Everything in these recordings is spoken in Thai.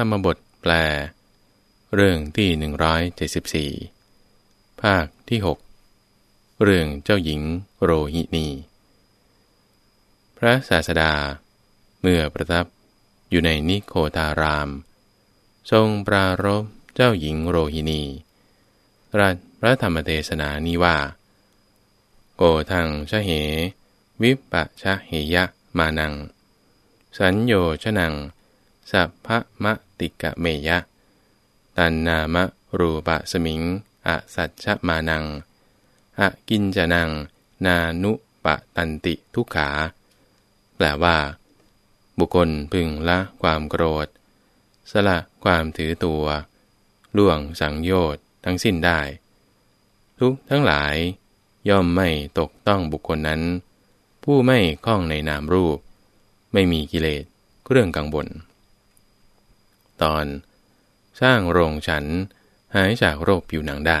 ธรรมบทแปล เรื่องที่ 174 ภาคที่ 6 เรื่องเจ้าหญิงโรหินี พระศาสดา เมื่อประทับอยู่ในนิโคตาราม ทรงปรารบเจ้าหญิงโรหินีรัสพระธรรมเทศนานี้ว่า โกทังชะเห วิปปะชะเหยะมานัง สัญโยชนัง สัพพะมะติกะเมยะ ตันนามะรูปะสมิง อสัจฉมานัง อกินจนัง นานุปะตันติทุกขา แปลว่า บุคคลพึงละความโกรธ สละความถือตัว ล่วงสังโยชน์ทั้งสิ้นได้ ทุกทั้งหลาย ย่อมไม่ตกต้องบุคคลนั้น ผู้ไม่คล้องในนามรูป ไม่มีกิเลสเรื่องกังวล ตอน สร้างโรงฉันหายจากโรคผิวหนังได้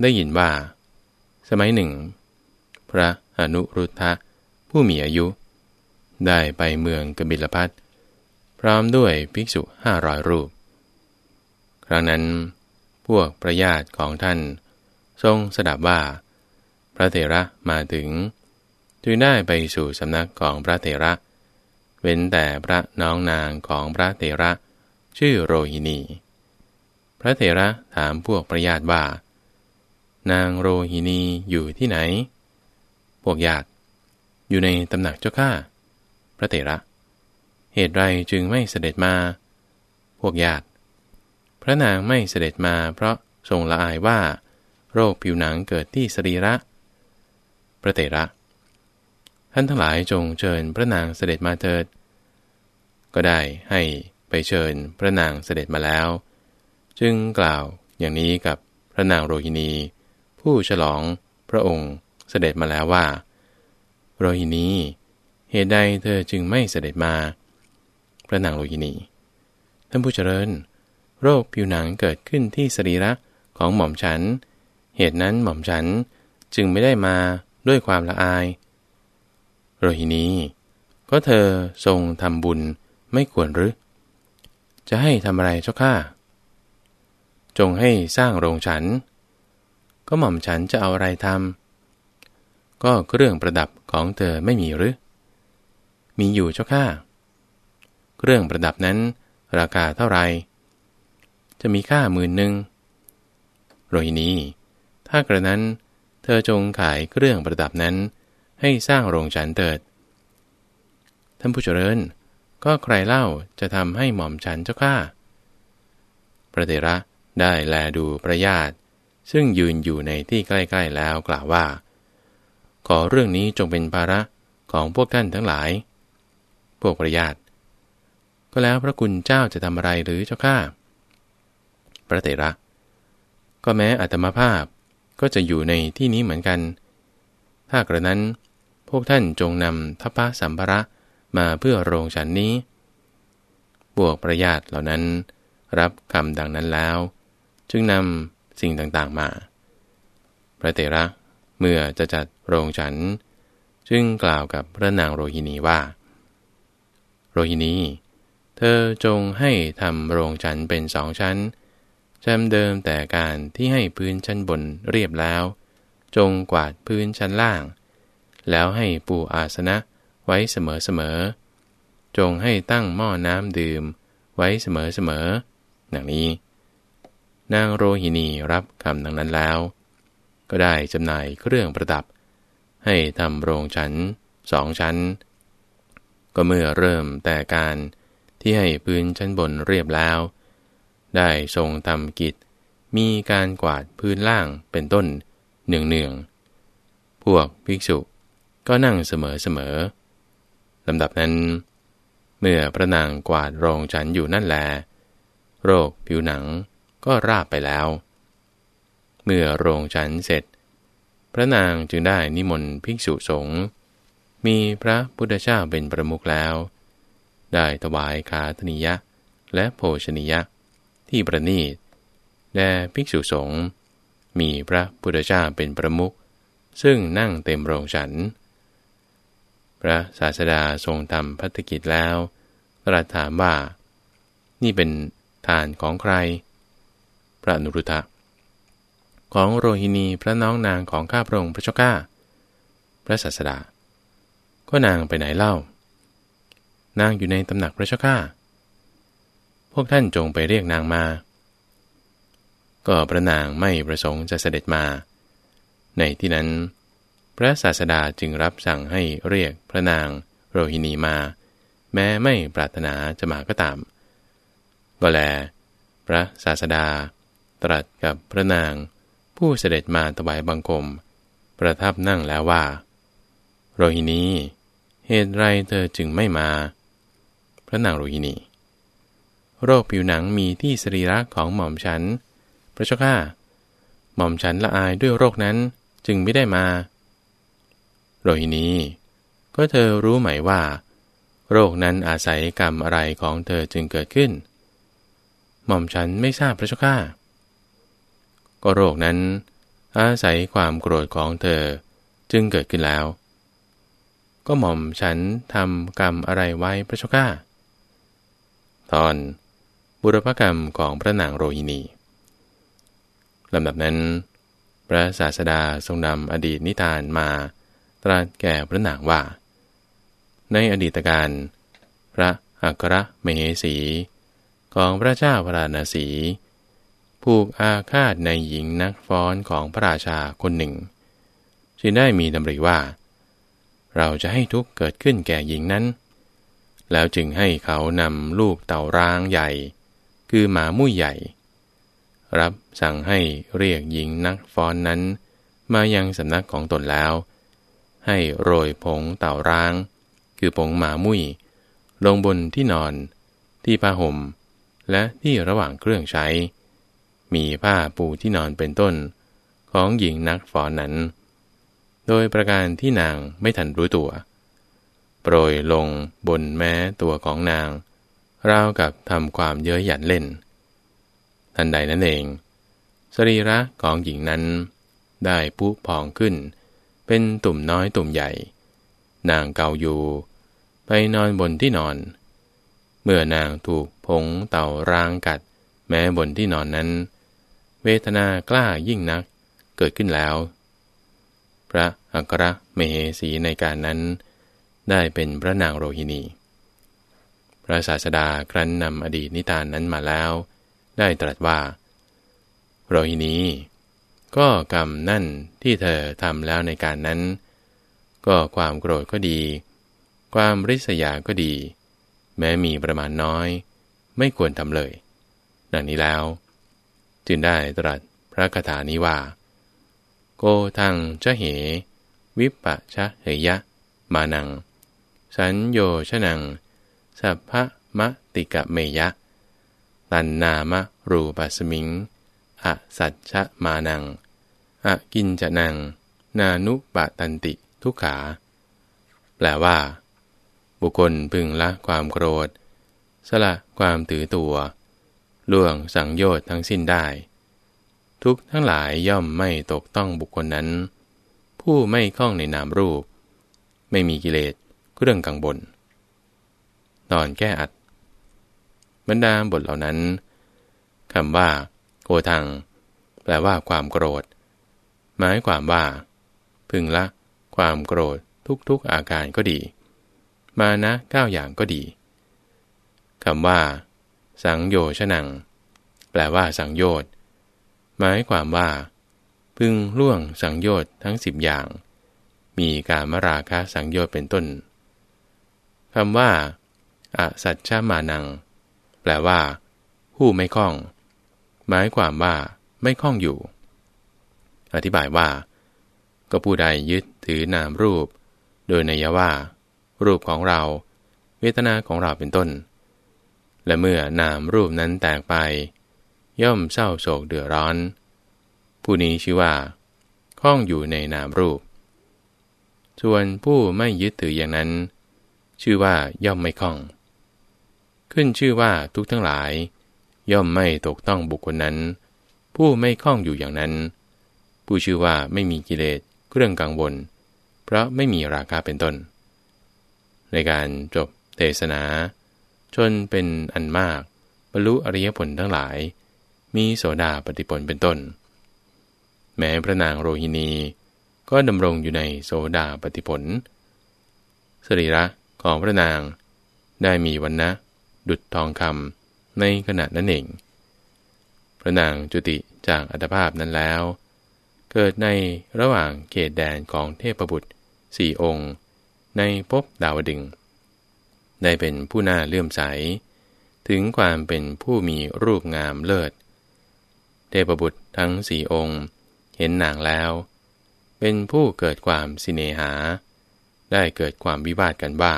ได้ยินว่า สมัยหนึ่ง พระอนุรุทธะผู้มีอายุ ได้ไปเมืองกบิลพัทพร้อมด้วยภิกษุห้าร้อยรูป ครั้งนั้น พวกประญาติของท่าน ทรงสดับว่า พระเถระมาถึง จึงได้ไปสู่สำนักของพระเถระเเว้นแต่พระน้องนางของพระเถระ ชื่อโรหินี พระเถระถามพวกประญาติว่า นางโรหินีอยู่ที่ไหน พวกญาติอยู่ในตำหนักเจ้าข้า พระเถระ เหตุไรจึงไม่เสด็จมา พวกญาติ พระนางไม่เสด็จมาเพราะทรงละอายว่า โรคผิวหนังเกิดที่สรีระ พระเถระ ท่านทั้งหลายจงเชิญพระนางเสด็จมาเถิด ก็ได้ให้ไปเชิญพระนางเสด็จมาแล้ว จึงกล่าวอย่างนี้กับพระนางโรฮินี ผู้ฉลองพระองค์เสด็จมาแล้วว่า โรฮินี เหตุใดเธอจึงไม่เสด็จมา พระนางโรฮินี ท่านผู้เจริญ โรคผิวหนังเกิดขึ้นที่สรีระของหม่อมฉัน เหตุนั้นหม่อมฉันจึงไม่ได้มาด้วยความละอาย โรหินีก็เธอทรงทำบุญไม่ควรหรือ จะให้ทำอะไรเจ้าข้าจงให้สร้างโรงฉัน ก็หม่อมฉันจะเอาอะไรทำก็เครื่องประดับของเธอไม่มีหรือ มีอยู่เจ้าข้าเครื่องประดับนั้นราคาเท่าไร จะมีค่าหมื่นหนึ่งโรหินีถ้ากระนั้น เธอจงขายเครื่องประดับนั้น ให้สร้างโรงฉันเติด ท่านผู้เจริญ ก็ใครเล่าจะทำให้หม่อมฉันเจ้าข้าพระเถระได้แลดูประญาติ ซึ่งยืนอยู่ในที่ใกล้ๆแล้วกล่าวว่า ขอเรื่องนี้จงเป็นภาระของพวกท่านทั้งหลาย พวกประญาติ ก็แล้วพระคุณเจ้าจะทำอะไรหรือเจ้าข้าพระเถระ ก็แม้อัตมภาพก็จะอยู่ในที่นี้เหมือนกัน ถ้ากระนั้น พวกท่านจงนำทัพพะสัมภระมาเพื่อโรงฉันนี้พวกประญาติเหล่านั้น รับคำดังนั้นแล้ว จึงนำสิ่งต่างๆมา พระเตระเมื่อจะจัดโรงฉัน จึงกล่าวกับพระนางโรหินีว่า โรหินี เธอจงให้ทำโรงฉันเป็นสองชั้นจำเดิมแต่การที่ให้พื้นชั้นบนเรียบแล้ว จงกวาดพื้นชั้นล่าง แล้วให้ปูอาสนะไว้เสมอๆ จงให้ตั้งหม้อน้ำดื่มไว้เสมอๆ ดังนี้ นางโรหินีรับคำดังนั้นแล้ว ก็ได้จำหน่ายเครื่องประดับ ให้ทำโรงชั้นสองชั้น ก็เมื่อเริ่มแต่การที่ให้พื้นชั้นบนเรียบแล้ว ได้ทรงทำกิจ มีการกวาดพื้นล่างเป็นต้นเนืองๆพวกภิกษุ ก็นั่งเสมอๆลำดับนั้น เมื่อพระนางกวาดโรงฉันอยู่นั่นแล โรคผิวหนังก็ราบไปแล้ว เมื่อโรงฉันเสร็จ พระนางจึงได้นิมนต์ภิกษุสงฆ์มีพระพุทธเจ้าเป็นประมุขแล้ว ได้ถวายคาธนิยะและโภชนิยะที่ประนีตแด่ภิกษุสงฆ์มีพระพุทธเจ้าเป็นประมุขซึ่งนั่งเต็มโรงฉัน พระศาสดาทรงทำพัฒกิจแล้วตรัสถามว่า นี่เป็นทานของใคร พระนุรุตะของโรฮินีพระน้องนางของข้าพระองค์พระเจ้าข้าพระศาสดา ก็นางไปไหนเล่า นางอยู่ในตำหนักพระเจ้าข้าพวกท่านจงไปเรียกนางมา ก็พระนางไม่ประสงค์จะเสด็จมา ในที่นั้น พระศาสดาจึงรับสั่งให้เรียกพระนางโรฮินีมา แม้ไม่ปรารถนาจะมาก็ตาม ก็แล พระศาสดา ตรัสกับพระนาง ผู้เสด็จมาถวายบังคม ประทับนั่งแล้วว่า โรฮินี เหตุไรเธอจึงไม่มา พระนางโรฮินี โรคผิวหนังมีที่สรีระของหม่อมฉัน พระเจ้าข้าหม่อมฉันละอายด้วยโรคนั้นจึงไม่ได้มา โรฮินีก็เธอรู้ไหมว่า โรคนั้นอาศัยกรรมอะไรของเธอจึงเกิดขึ้น หม่อมฉันไม่ทราบพระเจ้าข้าก็โรคนั้น อาศัยความโกรธของเธอจึงเกิดขึ้นแล้ว ก็หม่อมฉันทำกรรมอะไรไว้พระเจ้าข้าตอนบุรพกรรมของพระนางโรฮินีลำดับนั้น พระศาสดาทรงนำอดีตนิทานมา ตรัสแก่พระนางว่า ในอดีตการ พระอัครมเหสี ของพระเจ้าพระราณสีผูกอาฆาตในหญิงนักฟ้อนของพระราชาคนหนึ่งจึงได้มีดำริว่า เราจะให้ทุกเกิดขึ้นแก่หญิงนั้น แล้วจึงให้เขานำลูกเต่าร้างใหญ่ คือหมามุ้ยใหญ่ รับสั่งให้เรียกหญิงนักฟ้อนนั้น มายังสำนักของตนแล้ว ให้โรยผงเต่าร้าง คือผงหมามุ้ย ลงบนที่นอน ที่ผ้าห่ม และที่ระหว่างเครื่องใช้ มีผ้าปูที่นอนเป็นต้น ของหญิงนักฝอนนั้น โดยประการที่นางไม่ทันรู้ตัว โปรยลงบนแม้ตัวของนาง ราวกับทำความเย้ยหยันเล่น ทันใดนั้นเอง สรีระของหญิงนั้นได้พุพองขึ้น เป็นตุ่มน้อยตุ่มใหญ่ นางเกาอยู่ ไปนอนบนที่นอน เมื่อนางถูกผงเต่าร้างกัด แม้บนที่นอนนั้น เวทนากล้ายิ่งนักเกิดขึ้นแล้ว พระอัครเมเหสีในการนั้น ได้เป็นพระนางโรฮินี พระศาสดาครั้นนำอดีตนิทานนั้นมาแล้ว ได้ตรัสว่า โรฮินี ก็กรรมนั่นที่เธอทำแล้วในการนั้น ก็ความโกรธก็ดี ความริษยาก็ดี แม้มีประมาณน้อย ไม่ควรทำเลย ดังนี้แล้ว จึงได้ตรัสพระคาถานี้ว่า โกทังจะเห วิปปะชะเหยะ มานัง สัญโยชนัง สัพพะมะติกะเมยะ ตันนามะรูปัสมิง อสัจชะมานัง อกินจะนัง นานุปะตันติทุกขา แปลว่า บุคคลพึงละความโกรธ สละความถือตัว ล่วงสังโยชน์ทั้งสิ้นได้ ทุกทั้งหลายย่อมไม่ตกต้องบุคคลนั้น ผู้ไม่คล้องในนามรูป ไม่มีกิเลสเรื่องกังบนตอนแก้อัดบรรดาบทเหล่านั้นคำว่า โกทัง แปลว่าความโกรธ หมายความว่า พึงละ ความโกรธทุกๆอาการก็ดี มานะเก้าอย่างก็ดีคำว่า สังโยชนัง แปลว่าสังโยชน์หมายความว่า พึงล่วงสังโยชน์ทั้งสิบอย่าง มีการมราคะสังโยชน์เป็นต้นคำว่าอสัจชามานัง แปลว่า ผู้ไม่คล้อง หมายความว่าไม่คล้องอยู่ อธิบายว่า ก็ผู้ใดยึดถือนามรูป โดยนัยว่า รูปของเรา เวทนาของเราเป็นต้น และเมื่อนามรูปนั้นแตกไป ย่อมเศร้าโศกเดือดร้อน ผู้นี้ชื่อว่าคล้องอยู่ในนามรูป ส่วนผู้ไม่ยึดถืออย่างนั้น ชื่อว่าย่อมไม่คล้อง ขึ้นชื่อว่าทุกทั้งหลาย ย่อมไม่ตกต้องบุคคลนั้น ผู้ไม่คล้องอยู่อย่างนั้น ผู้ชื่อว่าไม่มีกิเลสเครื่องกังวล เพราะไม่มีราคาเป็นต้น ในการจบเทศนา ชนเป็นอันมาก บรรลุอริยผลทั้งหลาย มีโสดาปฏิผลเป็นต้น แม้พระนางโรหินีก็ดำรงอยู่ในโสดาปฏิผล สรีระของพระนางได้มีวันนะ ดุดทองคำ ในขณะนั้นเอง พระนางจุติจากอัตภาพนั้นแล้ว เกิดในระหว่างเขตแดนของเทพบุตรสี่องค์ ในภพดาวดึง ได้เป็นผู้น่าเลื่อมใส ถึงความเป็นผู้มีรูปงามเลิศ เทพบุตรทั้งสี่องค์ เห็นนางแล้ว เป็นผู้เกิดความสิเนหา ได้เกิดความวิวาทกันว่า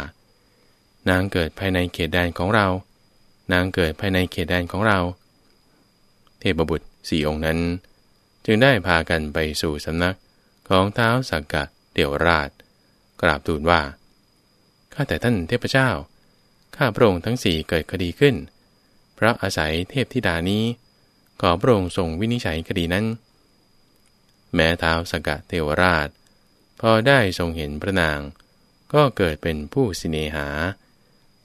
นางเกิดภายในเขตแดนของเรา นางเกิดภายในเขตแดนของเรา เทพบุตรสี่องค์นั้น จึงได้พากันไปสู่สำนักของเท้าสักกะเดี่ยวราช กราบทูลว่า ข้าแต่ท่านเทพเจ้า ข้าพระองค์ทั้งสี่เกิดคดีขึ้น เพราะอาศัยเทพธิดานี้ ขอพระองค์ทรงวินิจฉัยคดีนั้น แม้เท้าสกะเทวราช พอได้ทรงเห็นพระนาง ก็เกิดเป็นผู้สิเนหา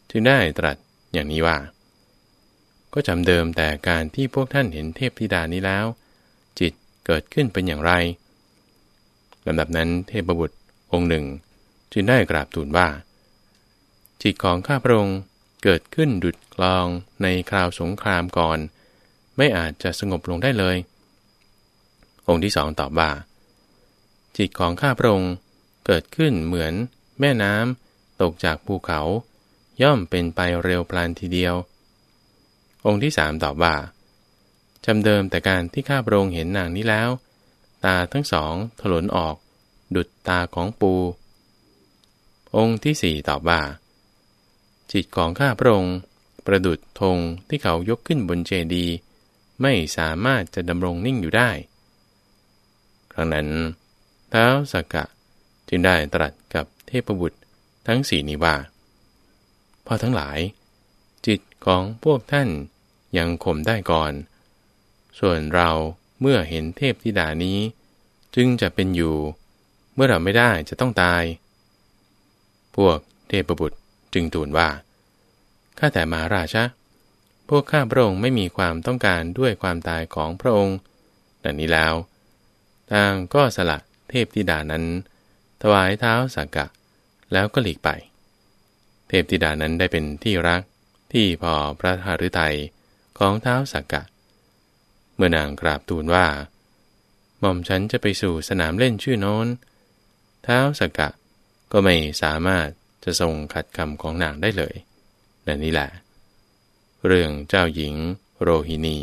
จึงได้ตรัสอย่างนี้ว่า ก็จำเดิมแต่การที่พวกท่านเห็นเทพธิดานี้แล้ว จิตเกิดขึ้นเป็นอย่างไรลำดับนั้นเทพบุตรองค์หนึ่ง จึงได้กราบทูลว่า จิตของข้าพระองค์เกิดขึ้นดุดกลองในคราวสงครามก่อน ไม่อาจจะสงบลงได้เลย องค์ที่สองตอบว่า จิตของข้าพระองค์เกิดขึ้นเหมือนแม่น้ำตกจากภูเขา ย่อมเป็นไปเร็วพลันทีเดียว องค์ที่สามตอบว่าจำเดิมแต่การที่ข้าพระองค์เห็นนางนี้แล้ว ตาทั้งสองถลนออก ดุดตาของปู องค์ที่สี่ตอบว่า จิตของข้าพระองค์ประดุดธงที่เขายกขึ้นบนเจดี ไม่สามารถจะดำรงนิ่งอยู่ได้ ครั้งนั้นเท้าสกกะจึงได้ตรัสกับเทพบุตรทั้งสี่นี้ว่าพอทั้งหลาย จิตของพวกท่าน ยังข่มได้ก่อน ส่วนเราเมื่อเห็นเทพธิดานี้ จึงจะเป็นอยู่ เมื่อเราไม่ได้จะต้องตาย พวกเทพบุตรจึงทูลว่าข้าแต่มาราชะพวกข้าพระองค์ไม่มีความต้องการด้วยความตายของพระองค์ดังนี้แล้วต่างก็สละเทพธิดานั้น ถวายเท้าสักกะ แล้วก็หลีกไป เทพธิดานั้นได้เป็นที่รักที่พอพระหฤทัย ของเท้าสักกะ เมื่อนางกราบทูลว่า หม่อมฉันจะไปสู่สนามเล่นชื่อโน้น เท้าสักกะก็ไม่สามารถจะทรงขัดคำของนางได้เลยนั่นนี่แหละ เรื่องเจ้าหญิงโรฮินี